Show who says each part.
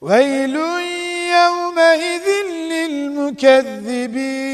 Speaker 1: ويل يومئذ للمكذبين.